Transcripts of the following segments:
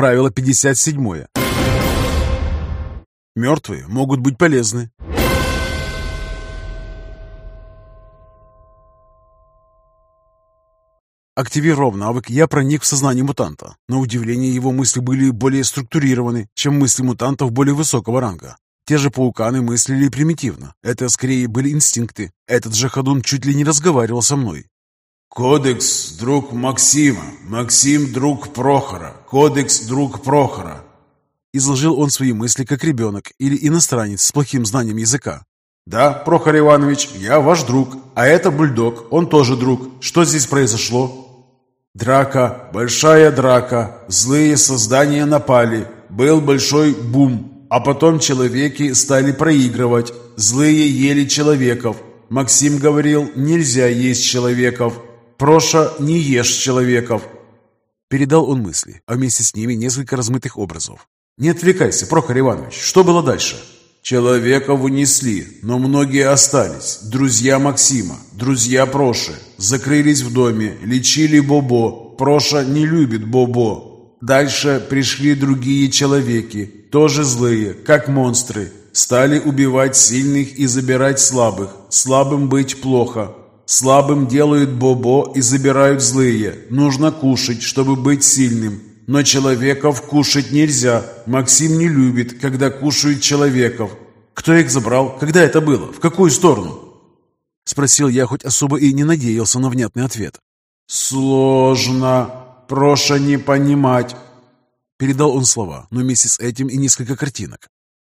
Правило 57. Мертвые могут быть полезны. Активировав навык, я проник в сознание мутанта. На удивление, его мысли были более структурированы, чем мысли мутантов более высокого ранга. Те же пауканы мыслили примитивно. Это скорее были инстинкты. Этот же ходун чуть ли не разговаривал со мной. «Кодекс – друг Максима. Максим – друг Прохора. Кодекс – друг Прохора». Изложил он свои мысли как ребенок или иностранец с плохим знанием языка. «Да, Прохор Иванович, я ваш друг, а это бульдог, он тоже друг. Что здесь произошло?» «Драка, большая драка, злые создания напали, был большой бум, а потом человеки стали проигрывать, злые ели человеков. Максим говорил, нельзя есть человеков, Проша, не ешь человеков». Передал он мысли, а вместе с ними несколько размытых образов. «Не отвлекайся, Прохор Иванович, что было дальше?» Человеков унесли, но многие остались. Друзья Максима, друзья Проши. Закрылись в доме, лечили Бобо. Проша не любит Бобо. Дальше пришли другие человеки, тоже злые, как монстры. Стали убивать сильных и забирать слабых. Слабым быть плохо. Слабым делают Бобо и забирают злые. Нужно кушать, чтобы быть сильным. Но человеков кушать нельзя. Максим не любит, когда кушают человеков. Кто их забрал? Когда это было? В какую сторону? Спросил я, хоть особо и не надеялся на внятный ответ. Сложно. Проша не понимать. Передал он слова, но вместе с этим и несколько картинок.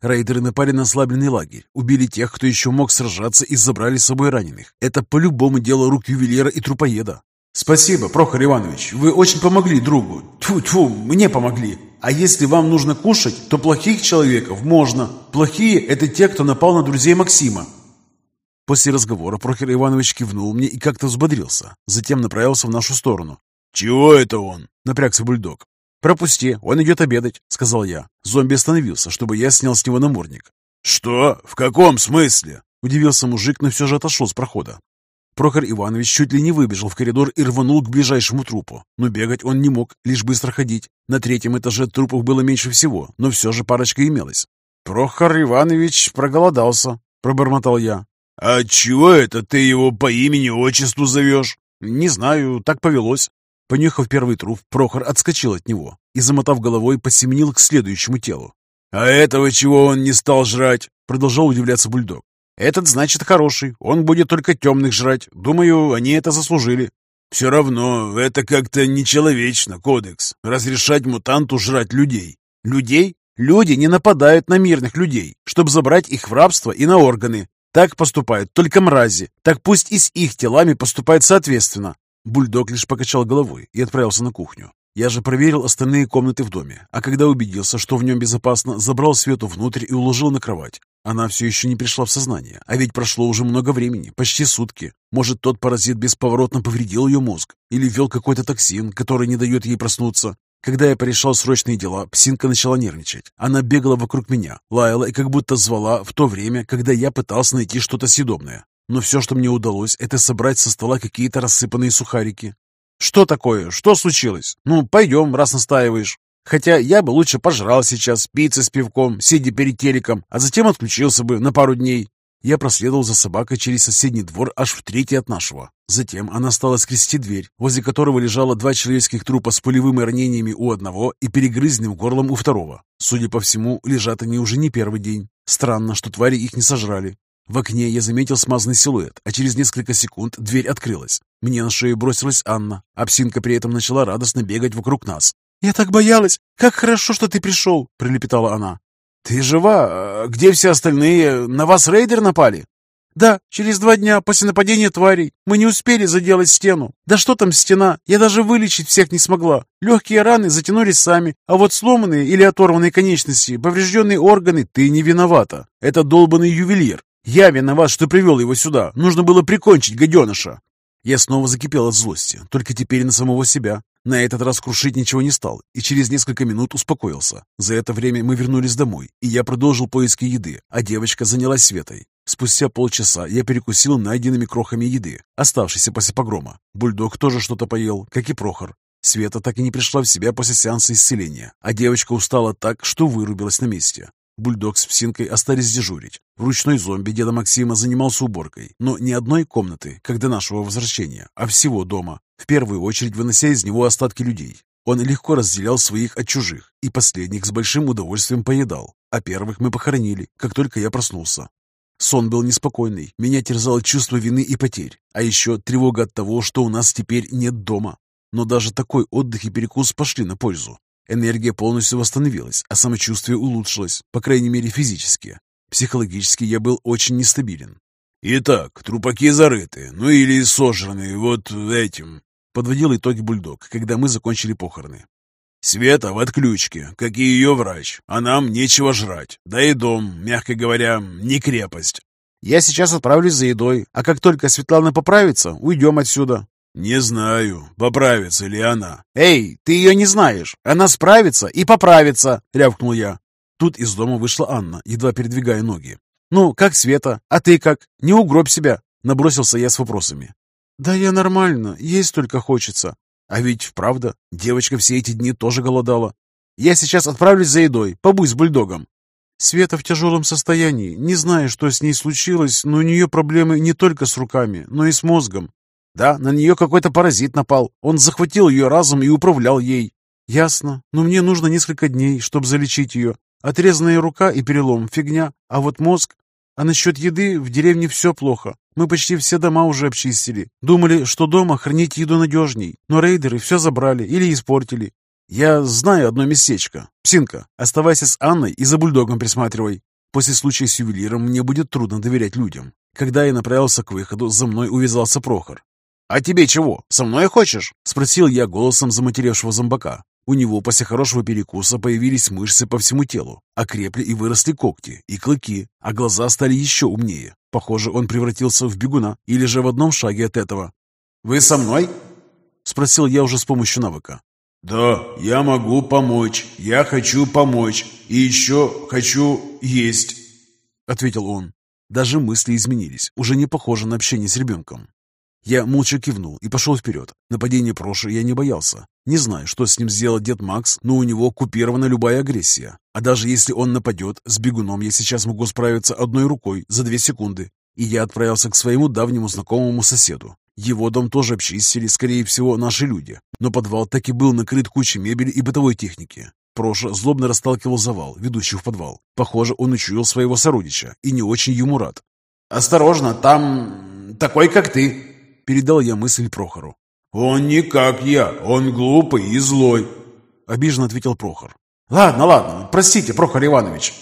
Рейдеры напали на ослабленный лагерь, убили тех, кто еще мог сражаться и забрали с собой раненых. Это по-любому дело рук ювелира и трупоеда. «Спасибо, Прохор Иванович, вы очень помогли другу. Тьфу-тьфу, мне помогли. А если вам нужно кушать, то плохих человеков можно. Плохие – это те, кто напал на друзей Максима». После разговора Прохор Иванович кивнул мне и как-то взбодрился. Затем направился в нашу сторону. «Чего это он?» – напрягся бульдог. «Пропусти, он идет обедать», – сказал я. Зомби остановился, чтобы я снял с него намордник. «Что? В каком смысле?» – удивился мужик, но все же отошел с прохода. Прохор Иванович чуть ли не выбежал в коридор и рванул к ближайшему трупу. Но бегать он не мог, лишь быстро ходить. На третьем этаже трупов было меньше всего, но все же парочка имелась. «Прохор Иванович проголодался», — пробормотал я. «А чего это ты его по имени-отчеству зовешь?» «Не знаю, так повелось». Понюхав первый труп, Прохор отскочил от него и, замотав головой, посеменил к следующему телу. «А этого чего он не стал жрать?» Продолжал удивляться бульдог. Этот, значит, хороший. Он будет только темных жрать. Думаю, они это заслужили. Все равно, это как-то нечеловечно, кодекс. Разрешать мутанту жрать людей. Людей? Люди не нападают на мирных людей, чтобы забрать их в рабство и на органы. Так поступают только мрази. Так пусть и с их телами поступают соответственно. Бульдог лишь покачал головой и отправился на кухню. Я же проверил остальные комнаты в доме, а когда убедился, что в нем безопасно, забрал Свету внутрь и уложил на кровать. Она все еще не пришла в сознание, а ведь прошло уже много времени, почти сутки. Может, тот паразит бесповоротно повредил ее мозг или ввел какой-то токсин, который не дает ей проснуться. Когда я порешал срочные дела, псинка начала нервничать. Она бегала вокруг меня, лаяла и как будто звала в то время, когда я пытался найти что-то съедобное. Но все, что мне удалось, это собрать со стола какие-то рассыпанные сухарики. «Что такое? Что случилось? Ну, пойдем, раз настаиваешь». Хотя я бы лучше пожрал сейчас пиццы с пивком, сидя перед телеком, а затем отключился бы на пару дней. Я проследовал за собакой через соседний двор аж в третий от нашего. Затем она стала скрести дверь, возле которого лежало два человеческих трупа с пулевыми ранениями у одного и перегрызенным горлом у второго. Судя по всему, лежат они уже не первый день. Странно, что твари их не сожрали. В окне я заметил смазанный силуэт, а через несколько секунд дверь открылась. Мне на шею бросилась Анна, а псинка при этом начала радостно бегать вокруг нас. «Я так боялась! Как хорошо, что ты пришел!» — прилепетала она. «Ты жива? А где все остальные? На вас рейдер напали?» «Да, через два дня после нападения тварей. Мы не успели заделать стену. Да что там стена? Я даже вылечить всех не смогла. Легкие раны затянулись сами, а вот сломанные или оторванные конечности, поврежденные органы, ты не виновата. Это долбанный ювелир. Я виноват, что привел его сюда. Нужно было прикончить гаденыша». Я снова закипел от злости, только теперь на самого себя. На этот раз крушить ничего не стал и через несколько минут успокоился. За это время мы вернулись домой, и я продолжил поиски еды, а девочка занялась Светой. Спустя полчаса я перекусил найденными крохами еды, оставшейся после погрома. Бульдог тоже что-то поел, как и Прохор. Света так и не пришла в себя после сеанса исцеления, а девочка устала так, что вырубилась на месте. Бульдог с псинкой остались дежурить. Ручной зомби деда Максима занимался уборкой, но не одной комнаты, как до нашего возвращения, а всего дома, в первую очередь вынося из него остатки людей. Он легко разделял своих от чужих, и последних с большим удовольствием поедал, а первых мы похоронили, как только я проснулся. Сон был неспокойный, меня терзало чувство вины и потерь, а еще тревога от того, что у нас теперь нет дома. Но даже такой отдых и перекус пошли на пользу. Энергия полностью восстановилась, а самочувствие улучшилось, по крайней мере физически. Психологически я был очень нестабилен. «Итак, трупаки зарыты, ну или сожраны вот этим», — подводил итоги бульдог, когда мы закончили похороны. «Света в отключке, как и ее врач, а нам нечего жрать, да и дом, мягко говоря, не крепость». «Я сейчас отправлюсь за едой, а как только Светлана поправится, уйдем отсюда», «Не знаю, поправится ли она». «Эй, ты ее не знаешь. Она справится и поправится», — рявкнул я. Тут из дома вышла Анна, едва передвигая ноги. «Ну, как Света? А ты как? Не угробь себя!» — набросился я с вопросами. «Да я нормально, есть только хочется». А ведь, правда, девочка все эти дни тоже голодала. «Я сейчас отправлюсь за едой, побудь с бульдогом». Света в тяжелом состоянии, не знаю, что с ней случилось, но у нее проблемы не только с руками, но и с мозгом. Да, на нее какой-то паразит напал. Он захватил ее разум и управлял ей. Ясно. Но мне нужно несколько дней, чтобы залечить ее. Отрезанная рука и перелом – фигня. А вот мозг... А насчет еды в деревне все плохо. Мы почти все дома уже обчистили. Думали, что дома хранить еду надежней. Но рейдеры все забрали или испортили. Я знаю одно местечко. Псинка, оставайся с Анной и за бульдогом присматривай. После случая с ювелиром мне будет трудно доверять людям. Когда я направился к выходу, за мной увязался Прохор. «А тебе чего? Со мной хочешь?» — спросил я голосом заматеревшего зомбака. У него после хорошего перекуса появились мышцы по всему телу, окрепли и выросли когти и клыки, а глаза стали еще умнее. Похоже, он превратился в бегуна или же в одном шаге от этого. «Вы со мной?» — спросил я уже с помощью навыка. «Да, я могу помочь. Я хочу помочь. И еще хочу есть», — ответил он. Даже мысли изменились, уже не похоже на общение с ребенком. Я молча кивнул и пошел вперед. Нападение Проши я не боялся. Не знаю, что с ним сделал дед Макс, но у него купирована любая агрессия. А даже если он нападет, с бегуном я сейчас могу справиться одной рукой за две секунды. И я отправился к своему давнему знакомому соседу. Его дом тоже обчистили, скорее всего, наши люди. Но подвал так и был накрыт кучей мебели и бытовой техники. Проша злобно расталкивал завал, ведущий в подвал. Похоже, он учуял своего сородича и не очень ему рад. «Осторожно, там такой, как ты!» Передал я мысль Прохору. «Он не как я, он глупый и злой», — обиженно ответил Прохор. «Ладно, ладно, простите, Прохор Иванович».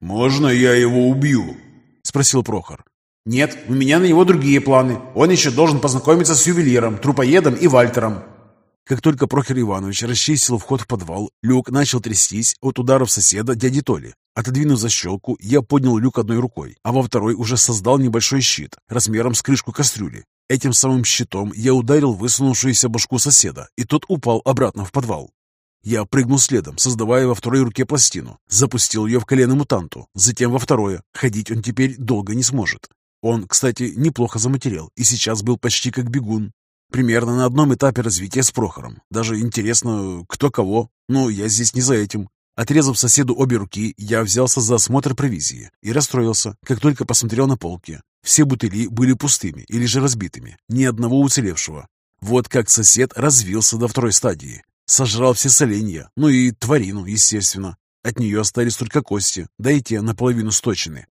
«Можно я его убью?» — спросил Прохор. «Нет, у меня на него другие планы. Он еще должен познакомиться с ювелиром, трупоедом и Вальтером». Как только Прохор Иванович расчистил вход в подвал, люк начал трястись от ударов соседа дяди Толи. Отодвинув защелку, я поднял люк одной рукой, а во второй уже создал небольшой щит размером с крышку кастрюли. Этим самым щитом я ударил высунувшуюся башку соседа, и тот упал обратно в подвал. Я прыгнул следом, создавая во второй руке пластину. Запустил ее в колено мутанту, затем во второе. Ходить он теперь долго не сможет. Он, кстати, неплохо заматерел и сейчас был почти как бегун. Примерно на одном этапе развития с Прохором. Даже интересно, кто кого. Но я здесь не за этим. Отрезав соседу обе руки, я взялся за осмотр провизии и расстроился, как только посмотрел на полки. Все бутыли были пустыми или же разбитыми, ни одного уцелевшего. Вот как сосед развился до второй стадии. Сожрал все соленья, ну и тварину, естественно. От нее остались только кости, да и те наполовину сточены.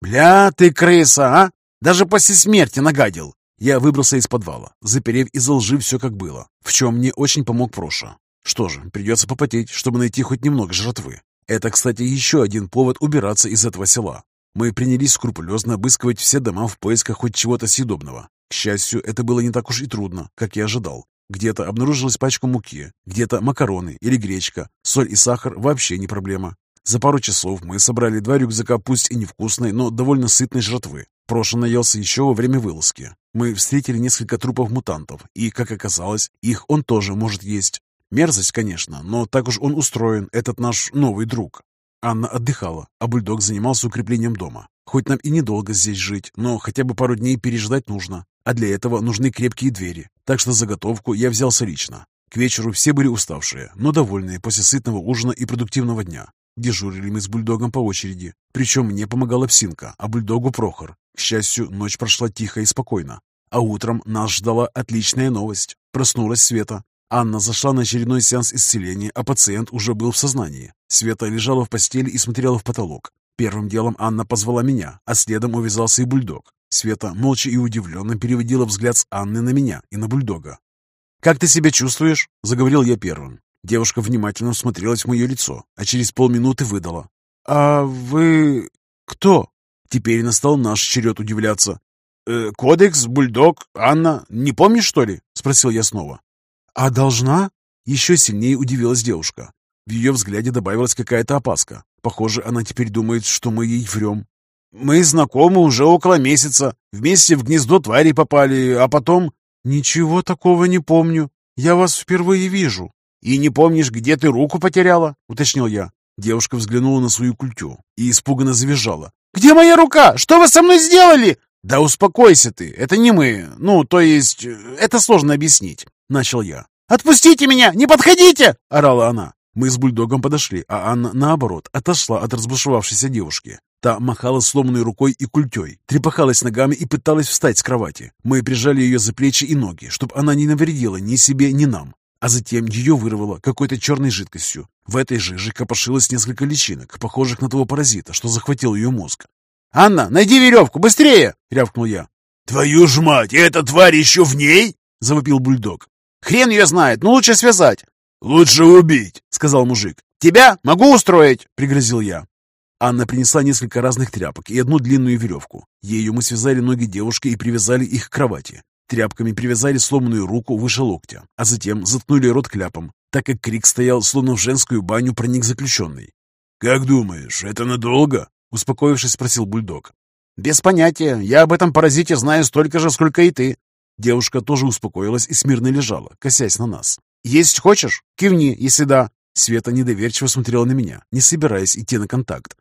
«Бля, ты крыса, а! Даже после смерти нагадил!» Я выбрался из подвала, заперев из лжи все как было, в чем мне очень помог Проша. Что же, придется попотеть, чтобы найти хоть немного жратвы. Это, кстати, еще один повод убираться из этого села. Мы принялись скрупулезно обыскивать все дома в поисках хоть чего-то съедобного. К счастью, это было не так уж и трудно, как я ожидал. Где-то обнаружилась пачка муки, где-то макароны или гречка. Соль и сахар вообще не проблема. За пару часов мы собрали два рюкзака, пусть и невкусной, но довольно сытной жратвы. Проша наелся еще во время вылазки. Мы встретили несколько трупов мутантов, и, как оказалось, их он тоже может есть. Мерзость, конечно, но так уж он устроен, этот наш новый друг. Анна отдыхала, а бульдог занимался укреплением дома. Хоть нам и недолго здесь жить, но хотя бы пару дней переждать нужно. А для этого нужны крепкие двери. Так что заготовку я взялся лично. К вечеру все были уставшие, но довольные после сытного ужина и продуктивного дня. Дежурили мы с бульдогом по очереди. Причем мне помогала псинка, а бульдогу Прохор. К счастью, ночь прошла тихо и спокойно. А утром нас ждала отличная новость. Проснулась Света. Анна зашла на очередной сеанс исцеления, а пациент уже был в сознании. Света лежала в постели и смотрела в потолок. Первым делом Анна позвала меня, а следом увязался и бульдог. Света молча и удивленно переводила взгляд с Анны на меня и на бульдога. «Как ты себя чувствуешь?» – заговорил я первым. Девушка внимательно смотрелась в мое лицо, а через полминуты выдала. «А вы... кто?» Теперь настал наш черед удивляться. «Э, «Кодекс, бульдог, Анна, не помнишь, что ли?» – спросил я снова. «А должна?» Еще сильнее удивилась девушка. В ее взгляде добавилась какая-то опаска. Похоже, она теперь думает, что мы ей врем. «Мы знакомы уже около месяца. Вместе в гнездо твари попали, а потом...» «Ничего такого не помню. Я вас впервые вижу». «И не помнишь, где ты руку потеряла?» — уточнил я. Девушка взглянула на свою культю и испуганно завизжала. «Где моя рука? Что вы со мной сделали?» «Да успокойся ты, это не мы. Ну, то есть, это сложно объяснить», — начал я. «Отпустите меня! Не подходите!» — орала она. Мы с бульдогом подошли, а Анна, наоборот, отошла от разбушевавшейся девушки. Та махала сломанной рукой и культей, трепахалась ногами и пыталась встать с кровати. Мы прижали ее за плечи и ноги, чтобы она не навредила ни себе, ни нам. А затем ее вырвало какой-то черной жидкостью. В этой жиже копошилось несколько личинок, похожих на того паразита, что захватил ее мозг. «Анна, найди веревку, быстрее!» — рявкнул я. «Твою ж мать, эта тварь еще в ней?» — завопил бульдог. «Хрен ее знает, но лучше связать!» «Лучше убить!» — сказал мужик. «Тебя могу устроить!» — пригрозил я. Анна принесла несколько разных тряпок и одну длинную веревку. Ею мы связали ноги девушки и привязали их к кровати. Тряпками привязали сломанную руку выше локтя, а затем заткнули рот кляпом, так как крик стоял, словно в женскую баню проник заключенный. «Как думаешь, это надолго?» — успокоившись, спросил бульдог. «Без понятия. Я об этом паразите знаю столько же, сколько и ты». Девушка тоже успокоилась и смирно лежала, косясь на нас. «Есть хочешь? Кивни, если да». Света недоверчиво смотрела на меня, не собираясь идти на контакт.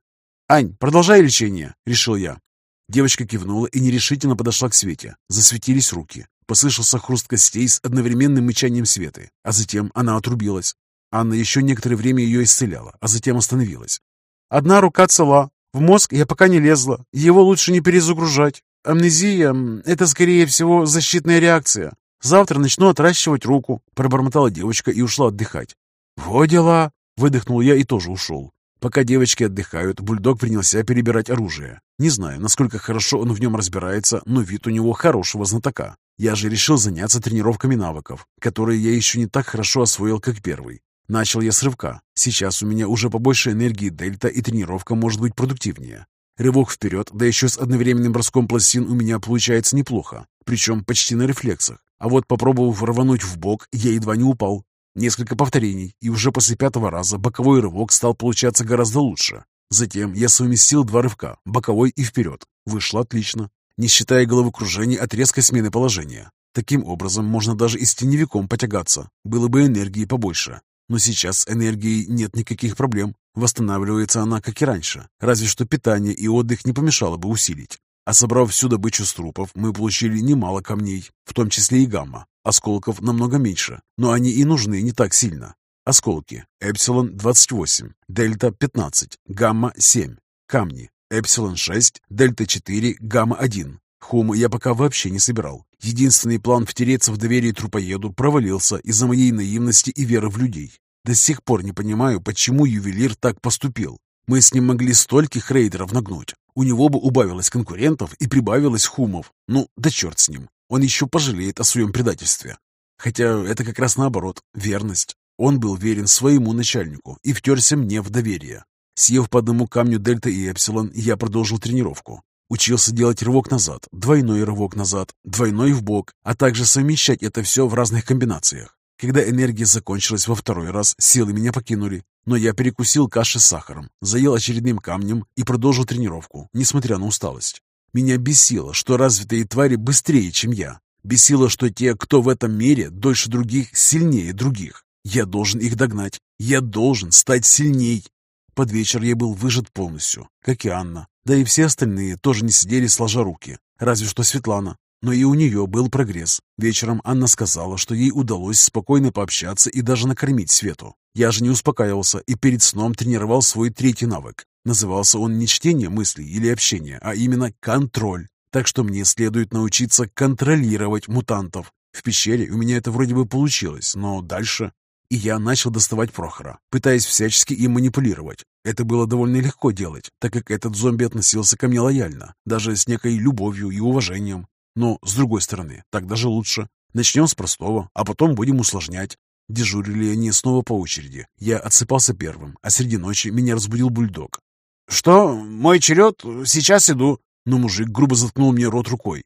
«Ань, продолжай лечение», — решил я. Девочка кивнула и нерешительно подошла к Свете. Засветились руки. Послышался хруст костей с одновременным мычанием Светы, а затем она отрубилась. Анна еще некоторое время ее исцеляла, а затем остановилась. «Одна рука цела. В мозг я пока не лезла. Его лучше не перезагружать. Амнезия — это, скорее всего, защитная реакция. Завтра начну отращивать руку», — пробормотала девочка и ушла отдыхать. «Во дела!» — выдохнул я и тоже ушел. Пока девочки отдыхают, бульдог принялся перебирать оружие. Не знаю, насколько хорошо он в нем разбирается, но вид у него хорошего знатока. Я же решил заняться тренировками навыков, которые я еще не так хорошо освоил, как первый. Начал я с рывка. Сейчас у меня уже побольше энергии дельта, и тренировка может быть продуктивнее. Рывок вперед, да еще с одновременным броском пластин у меня получается неплохо, причем почти на рефлексах. А вот попробовав рвануть в бок, я едва не упал. Несколько повторений, и уже после пятого раза боковой рывок стал получаться гораздо лучше. Затем я совместил два рывка, боковой и вперед. Вышло отлично, не считая головокружений от резкой смены положения. Таким образом, можно даже и с теневиком потягаться. Было бы энергии побольше. Но сейчас с энергией нет никаких проблем. Восстанавливается она, как и раньше. Разве что питание и отдых не помешало бы усилить. А собрав всю добычу с трупов, мы получили немало камней, в том числе и гамма. Осколков намного меньше, но они и нужны не так сильно. Осколки. Эпсилон 28, Дельта 15, Гамма 7. Камни. Эпсилон 6, Дельта 4, Гамма 1. Хум я пока вообще не собирал. Единственный план втереться в доверие трупоеду провалился из-за моей наивности и веры в людей. До сих пор не понимаю, почему ювелир так поступил. Мы с ним могли стольких рейдеров нагнуть. У него бы убавилось конкурентов и прибавилось хумов. Ну, да черт с ним он еще пожалеет о своем предательстве. Хотя это как раз наоборот, верность. Он был верен своему начальнику и втерся мне в доверие. Съев по одному камню дельта и эпсилон, я продолжил тренировку. Учился делать рывок назад, двойной рывок назад, двойной в бок, а также совмещать это все в разных комбинациях. Когда энергия закончилась во второй раз, силы меня покинули, но я перекусил каши с сахаром, заел очередным камнем и продолжил тренировку, несмотря на усталость. Меня бесило, что развитые твари быстрее, чем я. Бесило, что те, кто в этом мире дольше других, сильнее других. Я должен их догнать. Я должен стать сильней. Под вечер я был выжат полностью, как и Анна. Да и все остальные тоже не сидели сложа руки. Разве что Светлана. Но и у нее был прогресс. Вечером Анна сказала, что ей удалось спокойно пообщаться и даже накормить Свету. Я же не успокаивался и перед сном тренировал свой третий навык. Назывался он не чтение мыслей или общение, а именно контроль. Так что мне следует научиться контролировать мутантов. В пещере у меня это вроде бы получилось, но дальше... И я начал доставать Прохора, пытаясь всячески им манипулировать. Это было довольно легко делать, так как этот зомби относился ко мне лояльно, даже с некой любовью и уважением. Но, с другой стороны, так даже лучше. Начнем с простого, а потом будем усложнять. Дежурили они снова по очереди. Я отсыпался первым, а среди ночи меня разбудил бульдог. «Что? Мой черед? Сейчас иду!» Но мужик грубо заткнул мне рот рукой.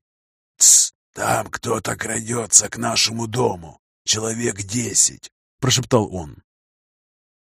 «Тсс! Там кто-то крадется к нашему дому. Человек десять!» Прошептал он.